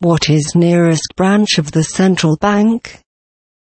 What is nearest branch of the central bank?